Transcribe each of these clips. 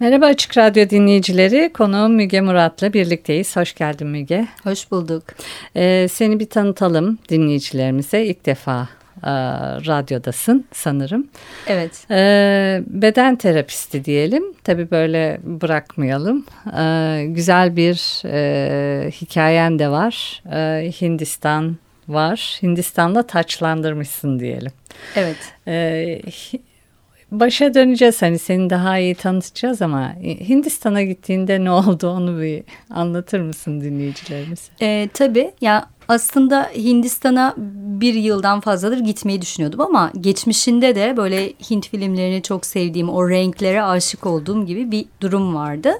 Merhaba Açık Radyo dinleyicileri. Konuğum Müge Murat'la birlikteyiz. Hoş geldin Müge. Hoş bulduk. Ee, seni bir tanıtalım dinleyicilerimize. İlk defa e, radyodasın sanırım. Evet. Ee, beden terapisti diyelim. Tabii böyle bırakmayalım. Ee, güzel bir e, hikayen de var. Ee, Hindistan var. Hindistan'da taçlandırmışsın diyelim. Evet. Ee, başa döneceğiz hani seni daha iyi tanıtacağız ama Hindistan'a gittiğinde ne oldu onu bir anlatır mısın dinleyicilerimize? Ee, tabii ya aslında Hindistan'a bir yıldan fazladır gitmeyi düşünüyordum ama geçmişinde de böyle Hint filmlerini çok sevdiğim o renklere aşık olduğum gibi bir durum vardı.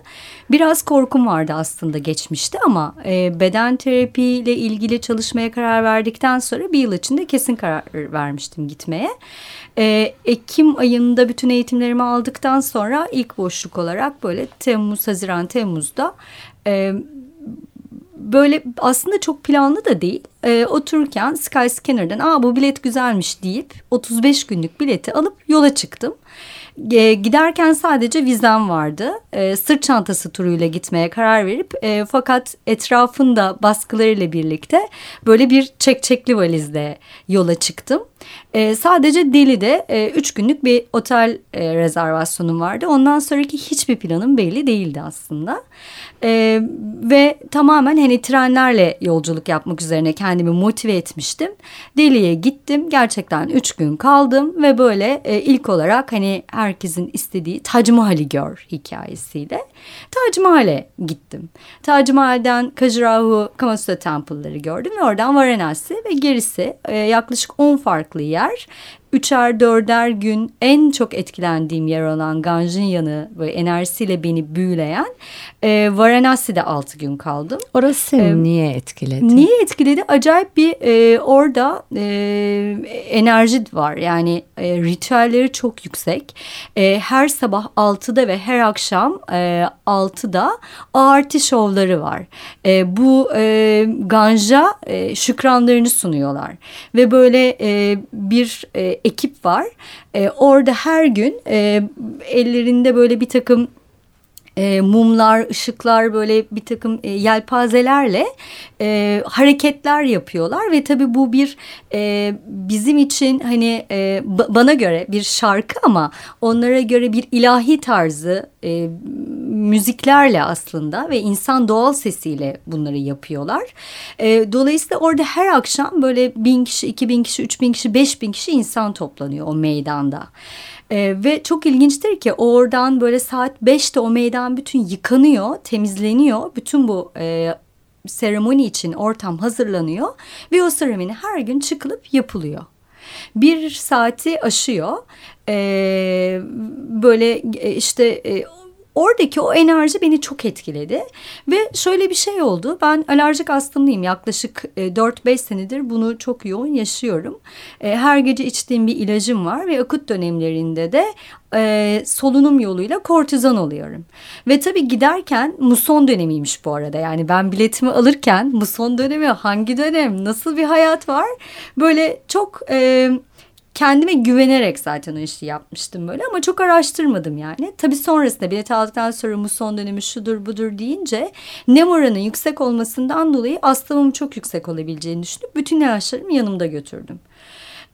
Biraz korkum vardı aslında geçmişte ama e, beden terapiyle ilgili çalışmaya karar verdikten sonra bir yıl içinde kesin karar vermiştim gitmeye. E, Ekim ayında bütün eğitimlerimi aldıktan sonra ilk boşluk olarak böyle Temmuz, Haziran, Temmuz'da... E, böyle aslında çok planlı da değil. E, otururken Skyscanner'dan aa bu bilet güzelmiş deyip 35 günlük bileti alıp yola çıktım. E, giderken sadece vizem vardı. E, sırt çantası turuyla gitmeye karar verip e, fakat etrafında baskılarıyla birlikte böyle bir çekçekli valizle yola çıktım. E, sadece Deli'de e, üç günlük bir otel e, rezervasyonum vardı. Ondan sonraki hiçbir planım belli değildi aslında. E, ve tamamen hani trenlerle yolculuk yapmak üzerine kendimi motive etmiştim. Deli'ye gittim. Gerçekten üç gün kaldım ve böyle e, ilk olarak hani herkesin istediği Tac Mahal'i gör hikayesiyle Tac Mahal'e gittim. Tac Mahal'den Khajuraho Kamasutra Temple'ları gördüm ve oradan Varanasi ve gerisi e, yaklaşık 10 farklı yer üçer dörder gün en çok etkilendiğim yer olan Ganj'ın yanı ve enerjisiyle beni büyüleyen e, Varanasi'de altı gün kaldım. Orası seni ee, niye etkiledi? Niye etkiledi? Acayip bir e, orada e, enerji var. Yani e, ritüelleri çok yüksek. E, her sabah altıda ve her akşam e, altıda ağırtı şovları var. E, bu e, Ganja e, şükranlarını sunuyorlar. Ve böyle e, bir e, ekip var. E, orada her gün e, ellerinde böyle bir takım e, mumlar, ışıklar böyle bir takım e, yelpazelerle e, hareketler yapıyorlar ve tabii bu bir e, bizim için hani e, bana göre bir şarkı ama onlara göre bir ilahi tarzı e, müziklerle aslında ve insan doğal sesiyle bunları yapıyorlar. E, dolayısıyla orada her akşam böyle bin kişi, iki bin kişi, üç bin kişi, beş bin kişi insan toplanıyor o meydanda. Ee, ve çok ilginçtir ki oradan böyle saat beşte o meydan bütün yıkanıyor, temizleniyor. Bütün bu e, seremoni için ortam hazırlanıyor ve o seremoni her gün çıkılıp yapılıyor. Bir saati aşıyor. Ee, böyle e, işte e, oradaki o enerji beni çok etkiledi. Ve şöyle bir şey oldu. Ben alerjik astımlıyım. Yaklaşık e, 4-5 senedir bunu çok yoğun yaşıyorum. E, her gece içtiğim bir ilacım var ve akut dönemlerinde de e, solunum yoluyla kortizon alıyorum. Ve tabii giderken muson dönemiymiş bu arada. Yani ben biletimi alırken muson dönemi hangi dönem nasıl bir hayat var? Böyle çok... E, kendime güvenerek zaten o işi yapmıştım böyle ama çok araştırmadım yani. Tabii sonrasında bilet aldıktan sonra muson dönemi şudur budur deyince nem oranı yüksek olmasından dolayı astımım çok yüksek olabileceğini düşünüp bütün ilaçlarımı yanımda götürdüm.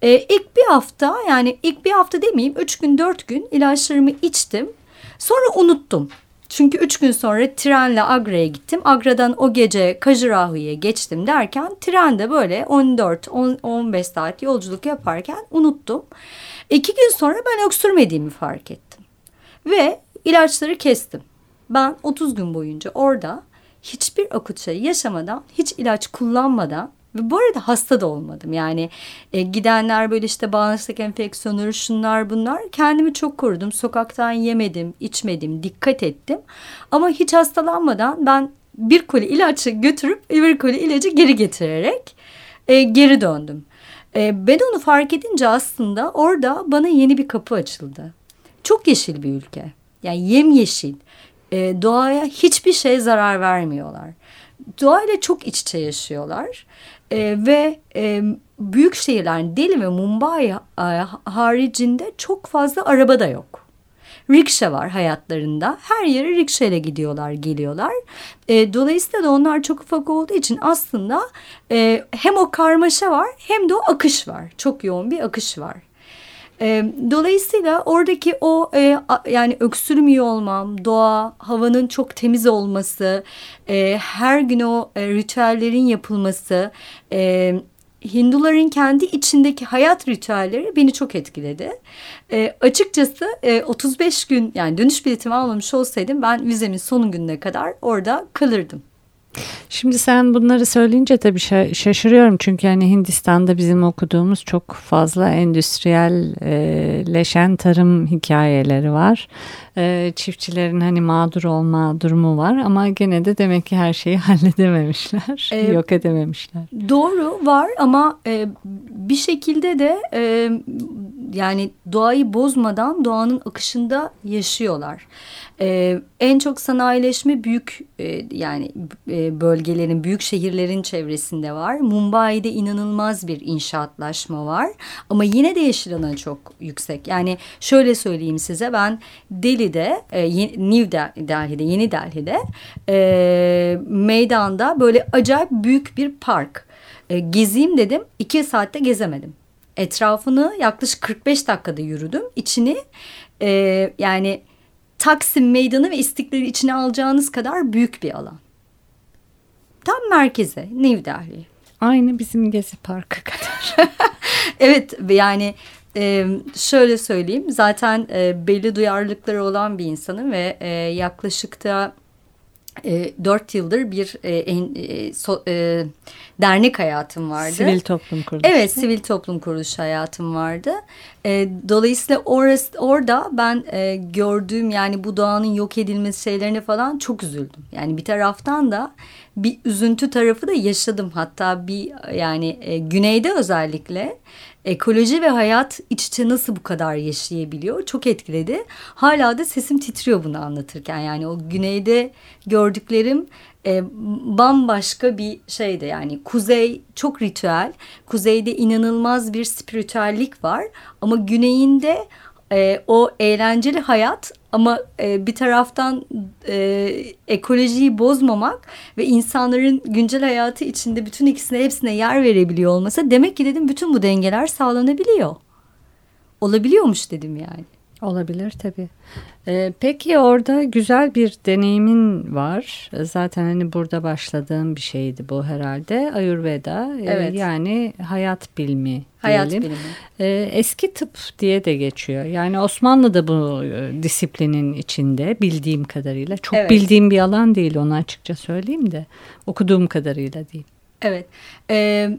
Ee, ilk bir hafta yani ilk bir hafta demeyeyim üç gün dört gün ilaçlarımı içtim. Sonra unuttum. Çünkü üç gün sonra trenle Agra'ya gittim. Agra'dan o gece Kajurahu'ya geçtim derken trende böyle 14-15 saat yolculuk yaparken unuttum. İki gün sonra ben öksürmediğimi fark ettim. Ve ilaçları kestim. Ben 30 gün boyunca orada hiçbir akut şey yaşamadan, hiç ilaç kullanmadan Ve bu arada hasta da olmadım. Yani e, gidenler böyle işte bağırsak enfeksiyonları şunlar bunlar. Kendimi çok korudum. Sokaktan yemedim, içmedim, dikkat ettim. Ama hiç hastalanmadan ben bir koli ilacı götürüp bir koli ilacı geri getirerek e, geri döndüm. E, ben onu fark edince aslında orada bana yeni bir kapı açıldı. Çok yeşil bir ülke. Yani yemyeşil. E, doğaya hiçbir şey zarar vermiyorlar. Doğayla çok iç içe yaşıyorlar. E, ve e, büyük şehirler Delhi ve Mumbai e, haricinde çok fazla araba da yok. Rikşa var hayatlarında. Her yere rikşa ile gidiyorlar, geliyorlar. E, dolayısıyla da onlar çok ufak olduğu için aslında e, hem o karmaşa var hem de o akış var. Çok yoğun bir akış var. E, dolayısıyla oradaki o e, a, yani öksürmüyor olmam, doğa, havanın çok temiz olması, e, her gün o e, ritüellerin yapılması, e, Hinduların kendi içindeki hayat ritüelleri beni çok etkiledi. E, açıkçası e, 35 gün yani dönüş biletimi almamış olsaydım ben vizemin son gününe kadar orada kalırdım. Şimdi sen bunları söyleyince tabii şaşırıyorum çünkü hani Hindistan'da bizim okuduğumuz çok fazla endüstriyelleşen tarım hikayeleri var. Ee, çiftçilerin hani mağdur olma durumu var ama gene de demek ki her şeyi halledememişler, ee, yok edememişler. Doğru var ama e, bir şekilde de e, yani doğayı bozmadan doğanın akışında yaşıyorlar. Ee, en çok sanayileşme büyük e, yani e, bölgelerin, büyük şehirlerin çevresinde var. Mumbai'de inanılmaz bir inşaatlaşma var. Ama yine de yeşil alanı çok yüksek. Yani şöyle söyleyeyim size ben Delhi'de, e, New Delhi'de, Yeni Delhi'de e, meydanda böyle acayip büyük bir park. E, gezeyim dedim. iki saatte gezemedim. Etrafını yaklaşık 45 dakikada yürüdüm. İçini e, yani Taksim Meydanı ve İstiklal'i içine alacağınız kadar büyük bir alan. Tam merkeze New Delhi. Aynı bizim Gezi Parkı kadar. evet yani e, şöyle söyleyeyim zaten e, belli duyarlılıkları olan bir insanım ve e, yaklaşık da e, dört yıldır bir e, e, so, e, dernek hayatım vardı. Sivil toplum kuruluşu. Evet sivil toplum kuruluşu hayatım vardı. E, dolayısıyla orası, orada ben e, gördüğüm yani bu doğanın yok edilmesi şeylerine falan çok üzüldüm. Yani bir taraftan da bir üzüntü tarafı da yaşadım. Hatta bir yani e, güneyde özellikle ekoloji ve hayat iç içe nasıl bu kadar yaşayabiliyor? Çok etkiledi. Hala da sesim titriyor bunu anlatırken. Yani o güneyde gördüklerim e, bambaşka bir şeydi. Yani kuzey çok ritüel. Kuzeyde inanılmaz bir spiritüellik var. Ama güneyinde e, o eğlenceli hayat ama e, bir taraftan e, ekolojiyi bozmamak ve insanların güncel hayatı içinde bütün ikisine hepsine yer verebiliyor olması demek ki dedim bütün bu dengeler sağlanabiliyor. Olabiliyormuş dedim yani. Olabilir tabii. Ee, peki orada güzel bir deneyimin var. Zaten hani burada başladığım bir şeydi bu herhalde. Ayurveda. Ee, evet. yani hayat bilimi Hayat bilimi. Ee, eski tıp diye de geçiyor. Yani Osmanlı da bu e, disiplinin içinde bildiğim kadarıyla. Çok evet. bildiğim bir alan değil onu açıkça söyleyeyim de. Okuduğum kadarıyla değil. Evet. Evet.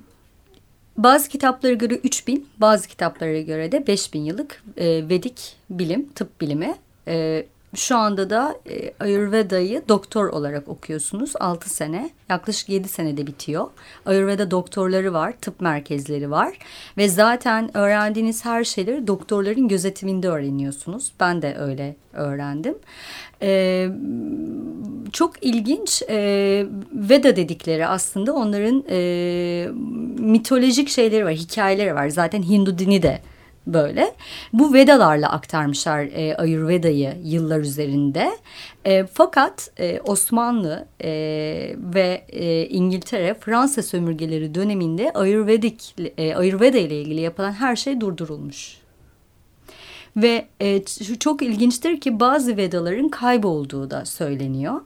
Bazı kitaplara göre 3000, bazı kitaplara göre de 5000 yıllık e, Vedik bilim, tıp bilimi. E, şu anda da e, Ayurveda'yı doktor olarak okuyorsunuz. 6 sene, yaklaşık 7 senede bitiyor. Ayurveda doktorları var, tıp merkezleri var. Ve zaten öğrendiğiniz her şeyleri doktorların gözetiminde öğreniyorsunuz. Ben de öyle öğrendim. E, çok ilginç e, Veda dedikleri aslında onların e, mitolojik şeyleri var, hikayeleri var. Zaten Hindu dini de böyle. Bu Vedalarla aktarmışlar e, Ayurveda'yı yıllar üzerinde. E, fakat e, Osmanlı e, ve e, İngiltere Fransa sömürgeleri döneminde Ayurvedik e, Ayurveda ile ilgili yapılan her şey durdurulmuş. Ve e, çok ilginçtir ki bazı Vedaların kaybolduğu da söyleniyor.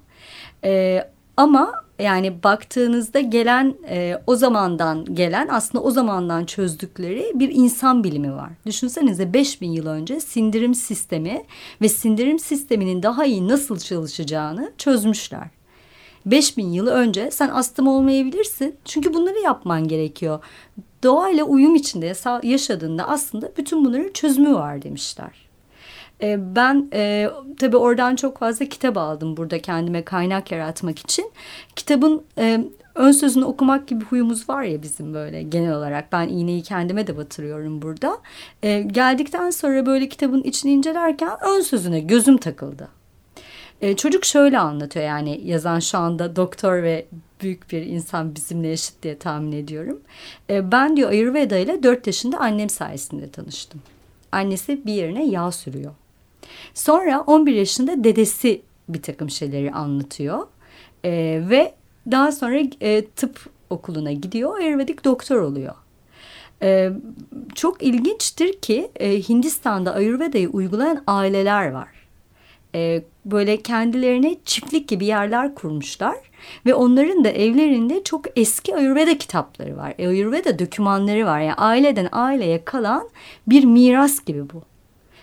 E, ama yani baktığınızda gelen e, o zamandan gelen aslında o zamandan çözdükleri bir insan bilimi var. Düşünsenize 5000 yıl önce sindirim sistemi ve sindirim sisteminin daha iyi nasıl çalışacağını çözmüşler. 5000 yıl önce sen astım olmayabilirsin. Çünkü bunları yapman gerekiyor. Doğayla uyum içinde yaşadığında aslında bütün bunların çözümü var demişler. E, ben e, tabii oradan çok fazla kitap aldım burada kendime kaynak yaratmak için. Kitabın e, ön sözünü okumak gibi huyumuz var ya bizim böyle genel olarak. Ben iğneyi kendime de batırıyorum burada. E, geldikten sonra böyle kitabın içini incelerken ön sözüne gözüm takıldı. E, çocuk şöyle anlatıyor yani yazan şu anda doktor ve büyük bir insan bizimle eşit diye tahmin ediyorum. E, ben diyor Ayurveda ile dört yaşında annem sayesinde tanıştım. Annesi bir yerine yağ sürüyor. Sonra 11 yaşında dedesi bir takım şeyleri anlatıyor. E, ve daha sonra e, tıp okuluna gidiyor. Ayurvedik doktor oluyor. E, çok ilginçtir ki e, Hindistan'da Ayurveda'yı uygulayan aileler var. E, böyle kendilerine çiftlik gibi yerler kurmuşlar. Ve onların da evlerinde çok eski Ayurveda kitapları var. E, Ayurveda dokümanları var. Yani aileden aileye kalan bir miras gibi bu.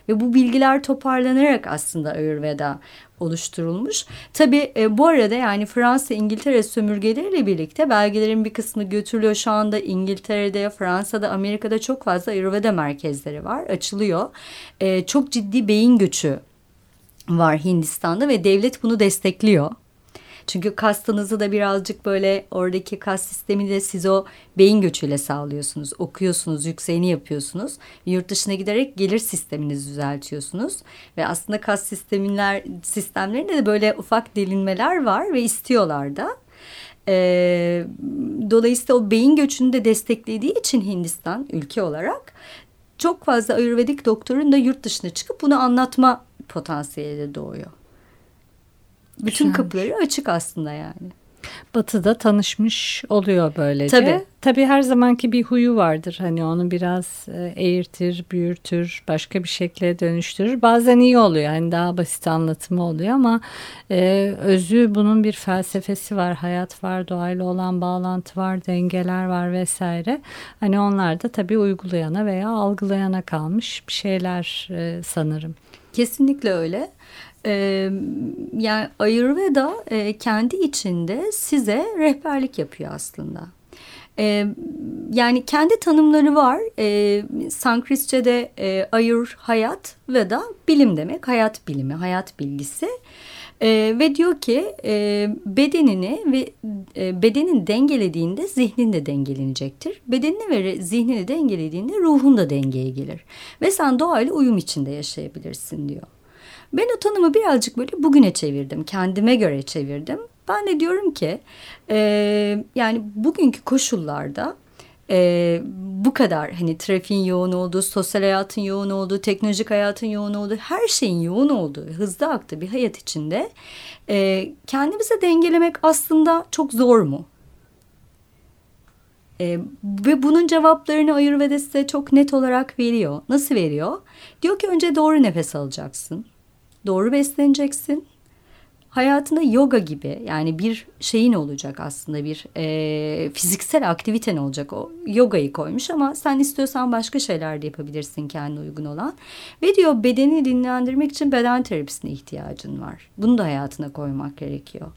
Ve bu bilgiler toparlanarak aslında Ayurveda oluşturulmuş. Tabii e, bu arada yani Fransa İngiltere sömürgeleriyle birlikte belgelerin bir kısmı götürülüyor. Şu anda İngiltere'de, Fransa'da, Amerika'da çok fazla Ayurveda merkezleri var. Açılıyor. E, çok ciddi beyin göçü var Hindistan'da ve devlet bunu destekliyor. Çünkü kastınızı da birazcık böyle oradaki kas sistemi de siz o beyin göçüyle sağlıyorsunuz. Okuyorsunuz, yükseğini yapıyorsunuz. Yurt dışına giderek gelir sisteminizi düzeltiyorsunuz. Ve aslında kas sistemler sistemlerinde de böyle ufak delinmeler var ve istiyorlar da. Ee, dolayısıyla o beyin göçünü de desteklediği için Hindistan ülke olarak çok fazla ayurvedik doktorun da yurt dışına çıkıp bunu anlatma potansiyeli de doğuyor. Bütün Güzelmiş. kapıları açık aslında yani. Batı'da tanışmış oluyor böylece. Tabii. Tabii her zamanki bir huyu vardır. Hani onu biraz e, eğirtir, büyürtür, başka bir şekle dönüştürür. Bazen iyi oluyor. Hani daha basit anlatımı oluyor ama e, özü bunun bir felsefesi var. Hayat var, doğayla olan bağlantı var, dengeler var vesaire. Hani onlar da tabii uygulayana veya algılayana kalmış bir şeyler e, sanırım. Kesinlikle öyle. Yani Ayurveda e, kendi içinde size rehberlik yapıyor aslında. Ee, yani kendi tanımları var. Ee, Sanskritçe'de e, Ayur hayat ve da bilim demek. Hayat bilimi, hayat bilgisi. Ee, ve diyor ki e, bedenini ve e, bedenin dengelediğinde zihnin de dengelenecektir. Bedenini ve zihnini dengelediğinde ruhun da dengeye gelir. Ve sen doğayla uyum içinde yaşayabilirsin diyor. Ben o tanımı birazcık böyle bugüne çevirdim. Kendime göre çevirdim. Ben de diyorum ki e, yani bugünkü koşullarda e, bu kadar hani trafiğin yoğun olduğu, sosyal hayatın yoğun olduğu, teknolojik hayatın yoğun olduğu, her şeyin yoğun olduğu, hızlı aktığı bir hayat içinde e, kendimize dengelemek aslında çok zor mu? E, ve bunun cevaplarını Ayurveda size çok net olarak veriyor. Nasıl veriyor? Diyor ki önce doğru nefes alacaksın doğru besleneceksin. Hayatında yoga gibi yani bir şeyin olacak aslında bir e, fiziksel aktiviten olacak o yogayı koymuş ama sen istiyorsan başka şeyler de yapabilirsin kendi uygun olan ve diyor bedeni dinlendirmek için beden terapisine ihtiyacın var bunu da hayatına koymak gerekiyor.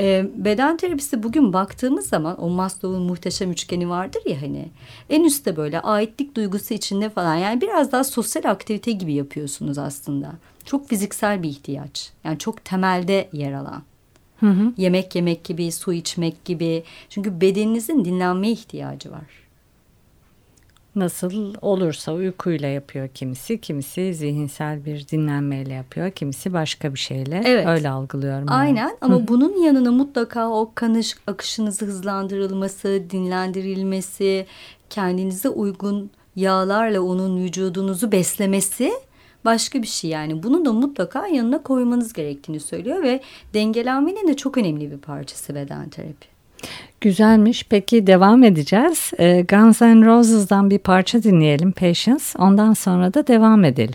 E, beden terapisi bugün baktığımız zaman o Maslow'un muhteşem üçgeni vardır ya hani en üstte böyle aitlik duygusu içinde falan yani biraz daha sosyal aktivite gibi yapıyorsunuz aslında çok fiziksel bir ihtiyaç. Yani çok temelde yer alan. Hı hı. Yemek yemek gibi, su içmek gibi. Çünkü bedeninizin dinlenmeye ihtiyacı var. Nasıl olursa uykuyla yapıyor kimisi, kimisi zihinsel bir dinlenmeyle yapıyor, kimisi başka bir şeyle. Evet. Öyle algılıyorum. Aynen ama Hı. bunun yanına mutlaka o kanış akışınızı hızlandırılması, dinlendirilmesi, kendinize uygun yağlarla onun vücudunuzu beslemesi başka bir şey yani. Bunu da mutlaka yanına koymanız gerektiğini söylüyor ve dengelenmenin de çok önemli bir parçası beden terapi. Güzelmiş. Peki devam edeceğiz. Ee, Guns N' Roses'dan bir parça dinleyelim Patience. Ondan sonra da devam edelim.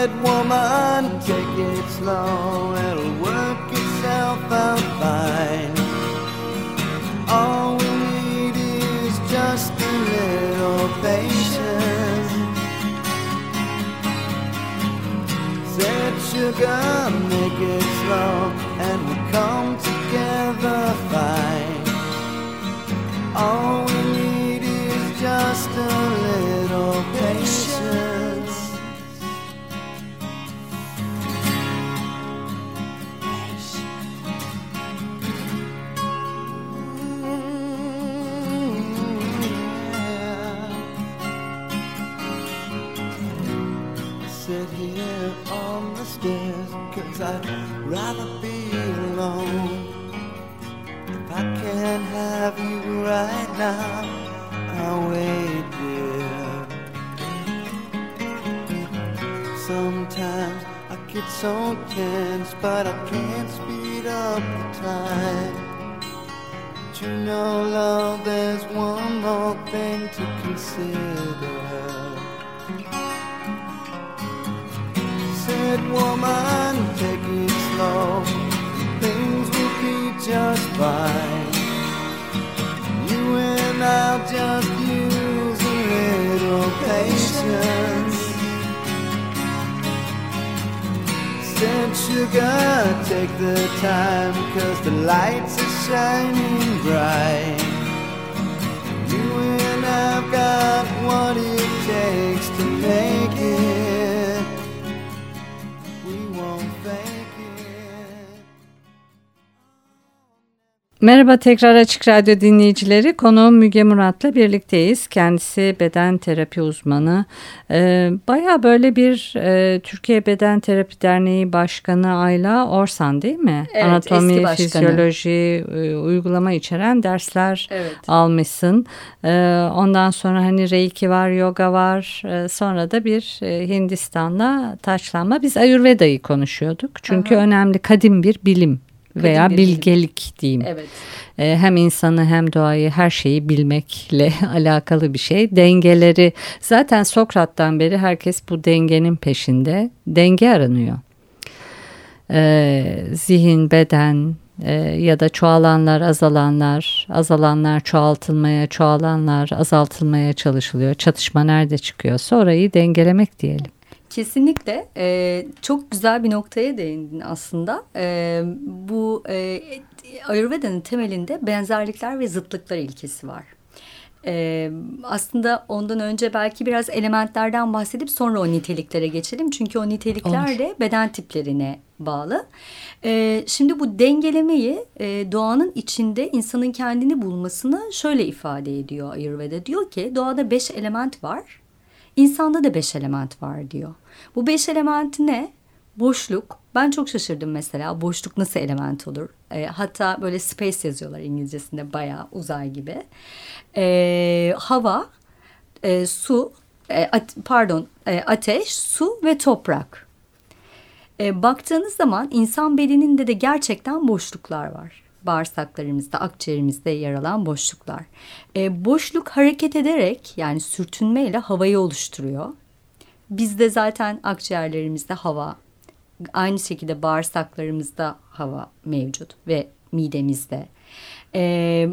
Said woman, take it slow, it'll work itself out fine. I'll wait, dear. Sometimes I get so tense, but I can't speed up the time. But you know, love, there's one more thing to consider. Said woman, take it slow. Things will be just fine. And I'll just use a little patience. Said sugar, take the time, cause the lights are shining bright. You and I've got what it takes to make Merhaba tekrar Açık Radyo dinleyicileri. Konuğum Müge Murat'la birlikteyiz. Kendisi beden terapi uzmanı. Ee, Baya böyle bir e, Türkiye Beden Terapi Derneği Başkanı Ayla Orsan değil mi? Evet, Anatomi, fizyoloji, e, uygulama içeren dersler Evet. almışsın. Ee, ondan sonra hani reiki var, yoga var. Ee, sonra da bir e, Hindistan'la taçlanma. Biz Ayurveda'yı konuşuyorduk. Çünkü önemli kadim bir bilim veya bilgelik diyeyim. Evet. Ee, hem insanı hem doğayı her şeyi bilmekle alakalı bir şey. Dengeleri zaten Sokrat'tan beri herkes bu dengenin peşinde. Denge aranıyor. Ee, zihin, beden e, ya da çoğalanlar, azalanlar, azalanlar çoğaltılmaya, çoğalanlar azaltılmaya çalışılıyor. Çatışma nerede çıkıyorsa orayı dengelemek diyelim. Kesinlikle e, çok güzel bir noktaya değindin aslında. E, bu e, Ayurveda'nın temelinde benzerlikler ve zıtlıklar ilkesi var. E, aslında ondan önce belki biraz elementlerden bahsedip sonra o niteliklere geçelim. Çünkü o nitelikler Olur. de beden tiplerine bağlı. E, şimdi bu dengelemeyi e, doğanın içinde insanın kendini bulmasını şöyle ifade ediyor Ayurveda. Diyor ki doğada beş element var. İnsanda da beş element var diyor. Bu beş element ne? Boşluk. Ben çok şaşırdım mesela. Boşluk nasıl element olur? E, hatta böyle space yazıyorlar İngilizcesinde bayağı uzay gibi. E, hava, e, su, e, at- pardon e, ateş, su ve toprak. E, baktığınız zaman insan bedeninde de gerçekten boşluklar var. Bağırsaklarımızda, akciğerimizde yer alan boşluklar. E, boşluk hareket ederek yani sürtünmeyle havayı oluşturuyor. Bizde zaten akciğerlerimizde hava, aynı şekilde bağırsaklarımızda hava mevcut ve midemizde. E,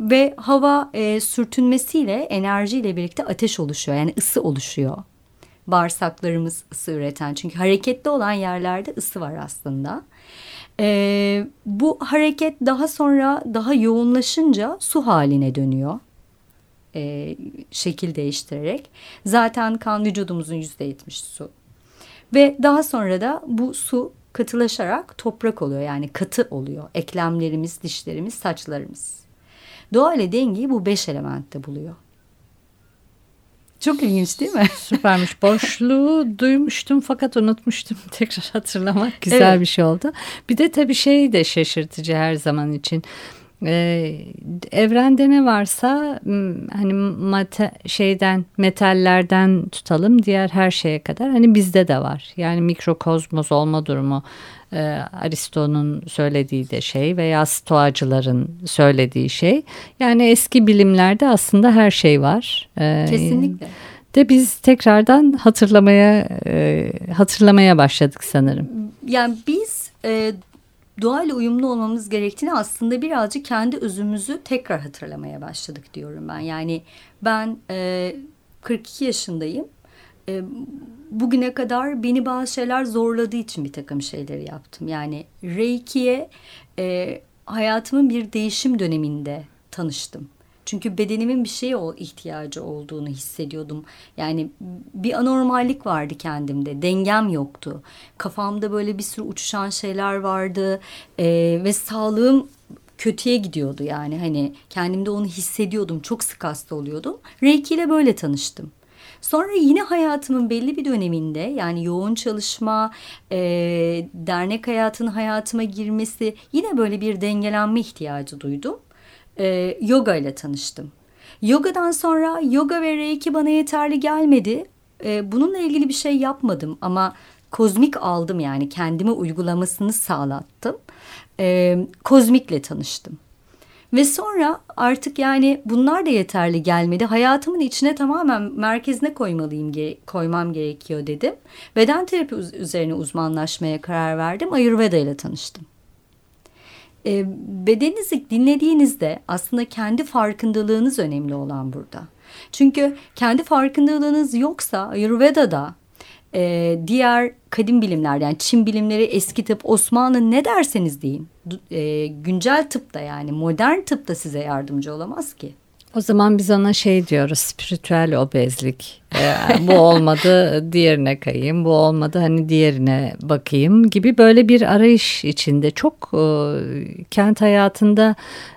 ve hava e, sürtünmesiyle enerjiyle birlikte ateş oluşuyor yani ısı oluşuyor bağırsaklarımız ısı üreten. Çünkü hareketli olan yerlerde ısı var aslında. Ee, bu hareket daha sonra daha yoğunlaşınca su haline dönüyor. Ee, şekil değiştirerek. Zaten kan vücudumuzun yüzde yetmiş su. Ve daha sonra da bu su katılaşarak toprak oluyor. Yani katı oluyor. Eklemlerimiz, dişlerimiz, saçlarımız. Doğa ile dengeyi bu beş elementte buluyor. Çok ilginç değil mi? Süpermiş. Boşluğu duymuştum fakat unutmuştum. Tekrar hatırlamak güzel evet. bir şey oldu. Bir de tabii şey de şaşırtıcı her zaman için. Ee, evrende ne varsa hani mate, şeyden metallerden tutalım diğer her şeye kadar hani bizde de var. Yani mikrokozmos olma durumu e, Aristo'nun söylediği de şey veya stoacıların söylediği şey. Yani eski bilimlerde aslında her şey var. Ee, Kesinlikle. De biz tekrardan hatırlamaya e, hatırlamaya başladık sanırım. Yani biz e, doğayla uyumlu olmamız gerektiğini aslında birazcık kendi özümüzü tekrar hatırlamaya başladık diyorum ben. Yani ben e, 42 yaşındayım. E, bugüne kadar beni bazı şeyler zorladığı için bir takım şeyleri yaptım. Yani Reiki'ye e, hayatımın bir değişim döneminde tanıştım. Çünkü bedenimin bir şeye o ihtiyacı olduğunu hissediyordum. Yani bir anormallik vardı kendimde. Dengem yoktu. Kafamda böyle bir sürü uçuşan şeyler vardı. Ee, ve sağlığım kötüye gidiyordu yani. Hani kendimde onu hissediyordum. Çok sık hasta oluyordum. Reiki ile böyle tanıştım. Sonra yine hayatımın belli bir döneminde yani yoğun çalışma, e, dernek hayatının hayatıma girmesi yine böyle bir dengelenme ihtiyacı duydum e, yoga ile tanıştım. Yogadan sonra yoga ve reiki bana yeterli gelmedi. E, bununla ilgili bir şey yapmadım ama kozmik aldım yani kendime uygulamasını sağlattım. E, kozmikle tanıştım. Ve sonra artık yani bunlar da yeterli gelmedi. Hayatımın içine tamamen merkezine koymalıyım, koymam gerekiyor dedim. Beden terapi üzerine uzmanlaşmaya karar verdim. Ayurveda ile tanıştım e, bedeninizi dinlediğinizde aslında kendi farkındalığınız önemli olan burada. Çünkü kendi farkındalığınız yoksa Ayurveda'da e, diğer kadim bilimler yani Çin bilimleri eski tıp Osmanlı ne derseniz deyin e, güncel tıpta yani modern tıpta size yardımcı olamaz ki. O zaman biz ona şey diyoruz spiritüel obezlik. Ee, bu olmadı diğerine kayayım, bu olmadı hani diğerine bakayım gibi böyle bir arayış içinde. Çok e, kent hayatında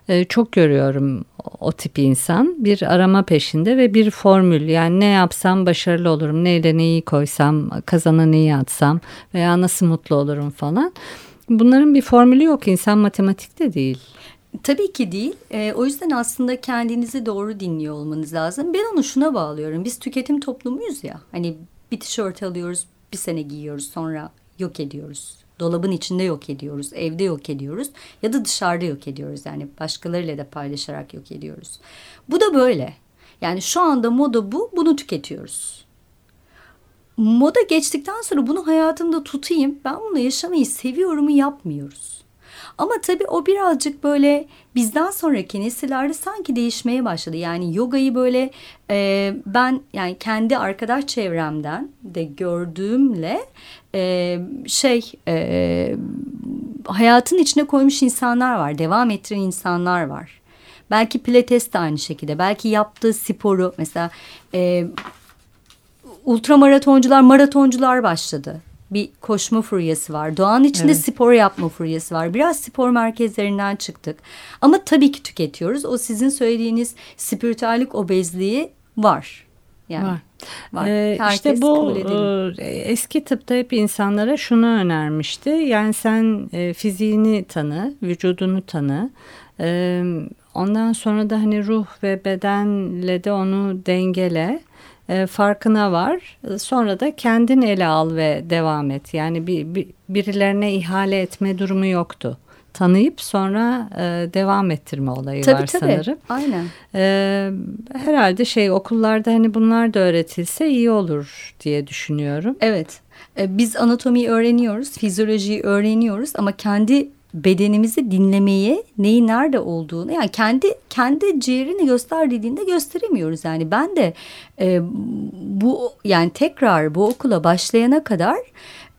e, çok görüyorum o tip insan. Bir arama peşinde ve bir formül yani ne yapsam başarılı olurum, neyle neyi koysam, kazana neyi atsam veya nasıl mutlu olurum falan. Bunların bir formülü yok. İnsan matematikte değil. Tabii ki değil. E, o yüzden aslında kendinizi doğru dinliyor olmanız lazım. Ben onu şuna bağlıyorum. Biz tüketim toplumuyuz ya. Hani bir tişört alıyoruz, bir sene giyiyoruz, sonra yok ediyoruz. Dolabın içinde yok ediyoruz, evde yok ediyoruz ya da dışarıda yok ediyoruz. Yani başkalarıyla da paylaşarak yok ediyoruz. Bu da böyle. Yani şu anda moda bu, bunu tüketiyoruz. Moda geçtikten sonra bunu hayatımda tutayım, ben bunu yaşamayı seviyorumu yapmıyoruz. Ama tabii o birazcık böyle bizden sonraki nesillerde sanki değişmeye başladı. Yani yogayı böyle e, ben yani kendi arkadaş çevremden de gördüğümle e, şey e, hayatın içine koymuş insanlar var. Devam ettiren insanlar var. Belki pilates de aynı şekilde. Belki yaptığı sporu mesela e, ultramaratoncular, maratoncular başladı bir koşma furyası var. Doğanın içinde evet. spor yapma furyası var. Biraz spor merkezlerinden çıktık. Ama tabii ki tüketiyoruz. O sizin söylediğiniz spiritüellik obezliği var. Yani var. var. Ee, işte bu e, eski tıpta hep insanlara şunu önermişti. Yani sen e, fiziğini tanı, vücudunu tanı. E, ondan sonra da hani ruh ve bedenle de onu dengele e, farkına var. Sonra da kendin ele al ve devam et. Yani bir, bir birilerine ihale etme durumu yoktu. Tanıyıp sonra e, devam ettirme olayı tabii, var tabii. sanırım. Aynen. E, herhalde şey okullarda hani bunlar da öğretilse iyi olur diye düşünüyorum. Evet. E, biz anatomiyi öğreniyoruz, fizyolojiyi öğreniyoruz ama kendi bedenimizi dinlemeyi, neyi nerede olduğunu yani kendi kendi ciğerini göster dediğinde gösteremiyoruz. Yani ben de e, bu yani tekrar bu okula başlayana kadar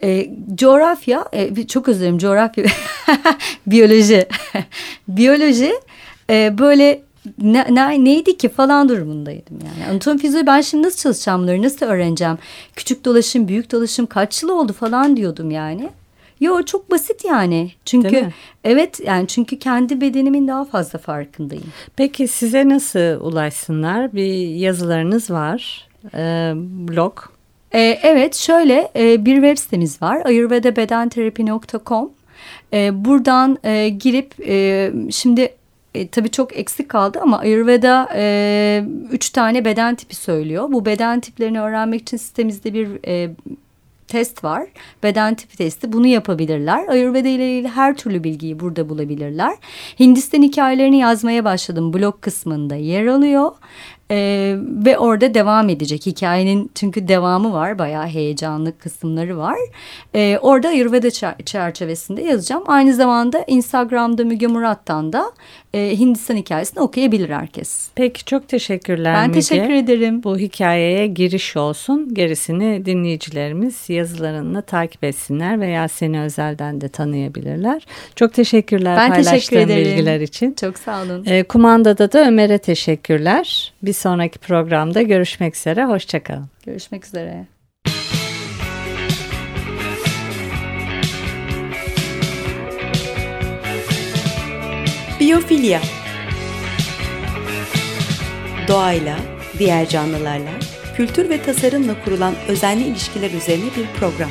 e, coğrafya e, çok özür coğrafya biyoloji biyoloji e, böyle ne, ne, neydi ki falan durumundaydım yani. Anatomi fizyoloji ben şimdi nasıl çalışacağım nasıl öğreneceğim? Küçük dolaşım, büyük dolaşım kaç yıl oldu falan diyordum yani. Yo çok basit yani. Çünkü evet yani çünkü kendi bedenimin daha fazla farkındayım. Peki size nasıl ulaşsınlar? Bir yazılarınız var. e, blog. E, evet şöyle e, bir web sitemiz var ayurvedabedenterapi.com e, buradan e, girip e, şimdi e, tabii çok eksik kaldı ama Ayurveda e, üç tane beden tipi söylüyor. Bu beden tiplerini öğrenmek için sitemizde bir e, test var. Beden tipi testi. Bunu yapabilirler. Ayurveda ile ilgili her türlü bilgiyi burada bulabilirler. Hindistan hikayelerini yazmaya başladım. Blog kısmında yer alıyor. Ee, ve orada devam edecek hikayenin çünkü devamı var bayağı heyecanlı kısımları var ee, orada Ayurveda çerçevesinde yazacağım aynı zamanda Instagram'da Müge Murat'tan da e, Hindistan hikayesini okuyabilir herkes. Peki çok teşekkürler Ben Müge. teşekkür ederim. Bu hikayeye giriş olsun. Gerisini dinleyicilerimiz yazılarını takip etsinler veya seni özelden de tanıyabilirler. Çok teşekkürler ben paylaştığın teşekkür ederim. bilgiler için. Çok sağ olun. E, kumandada da Ömer'e teşekkürler. Bir sonraki programda görüşmek üzere. Hoşçakalın. Görüşmek üzere. Biyofilya Doğayla, diğer canlılarla, kültür ve tasarımla kurulan özenli ilişkiler üzerine bir program.